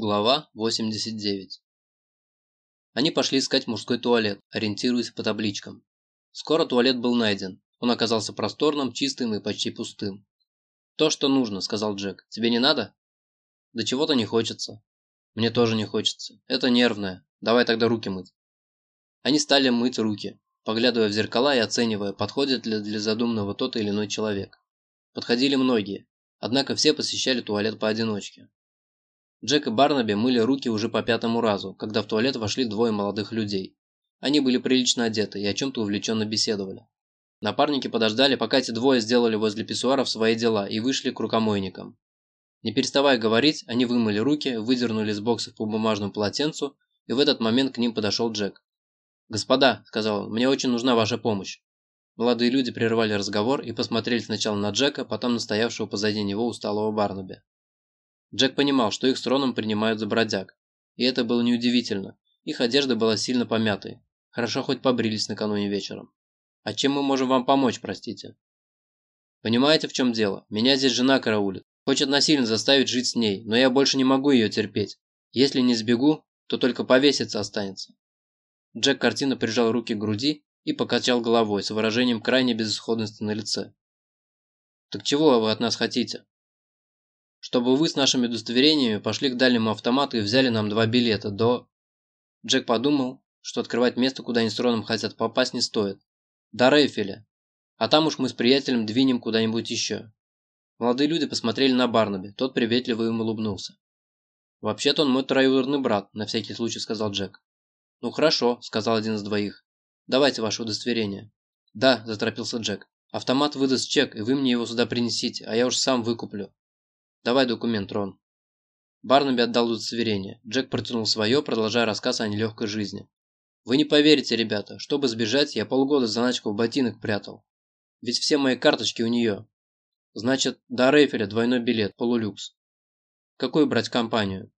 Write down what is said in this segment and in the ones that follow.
Глава 89 Они пошли искать мужской туалет, ориентируясь по табличкам. Скоро туалет был найден. Он оказался просторным, чистым и почти пустым. «То, что нужно», – сказал Джек. «Тебе не надо?» «Да чего-то не хочется». «Мне тоже не хочется. Это нервное. Давай тогда руки мыть». Они стали мыть руки, поглядывая в зеркала и оценивая, подходит ли для задуманного тот или иной человек. Подходили многие, однако все посещали туалет поодиночке. Джек и Барнаби мыли руки уже по пятому разу, когда в туалет вошли двое молодых людей. Они были прилично одеты и о чем-то увлеченно беседовали. Напарники подождали, пока эти двое сделали возле писсуаров свои дела и вышли к рукомойникам. Не переставая говорить, они вымыли руки, выдернули из боксов по бумажному полотенцу, и в этот момент к ним подошел Джек. «Господа», – сказал он, – «мне очень нужна ваша помощь». Молодые люди прервали разговор и посмотрели сначала на Джека, потом на стоявшего позади него усталого Барнаби. Джек понимал, что их с Роном принимают за бродяг. И это было неудивительно. Их одежда была сильно помятой. Хорошо хоть побрились накануне вечером. А чем мы можем вам помочь, простите? Понимаете, в чем дело? Меня здесь жена караулит. Хочет насильно заставить жить с ней, но я больше не могу ее терпеть. Если не сбегу, то только повеситься останется. Джек картина прижал руки к груди и покачал головой с выражением крайней безысходности на лице. «Так чего вы от нас хотите?» Чтобы вы с нашими удостоверениями пошли к дальнему автомату и взяли нам два билета до...» Джек подумал, что открывать место, куда они с Роном хотят попасть, не стоит. «До Рейфеля. А там уж мы с приятелем двинем куда-нибудь еще». Молодые люди посмотрели на Барнаби, тот приветливо им улыбнулся. «Вообще-то он мой троюродный брат», – на всякий случай сказал Джек. «Ну хорошо», – сказал один из двоих. «Давайте ваше удостоверение». «Да», – заторопился Джек. «Автомат выдаст чек, и вы мне его сюда принесите, а я уж сам выкуплю. «Давай документ, Рон». Барнаби отдал удостоверение. Джек протянул свое, продолжая рассказ о нелегкой жизни. «Вы не поверите, ребята, чтобы сбежать, я полгода заначку в ботинок прятал. Ведь все мои карточки у нее. Значит, до Рейфеля двойной билет, полулюкс. Какую брать компанию?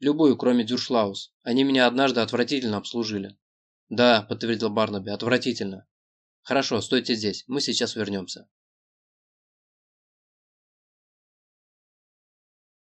Любую, кроме Дюршлаус. Они меня однажды отвратительно обслужили. Да, подтвердил Барнаби, отвратительно. Хорошо, стойте здесь, мы сейчас вернемся.